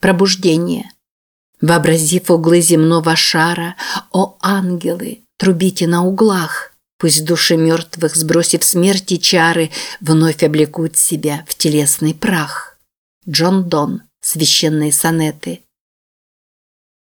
Пробуждение. Вообразив углы земного шара, о ангелы, трубите на углах, пусть души мертвых, сбросив смерти чары, вновь облекут себя в телесный прах. Джон Дон. Священные сонеты.